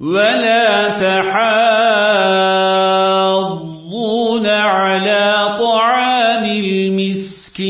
ولا تحاضون على طعام المسكين.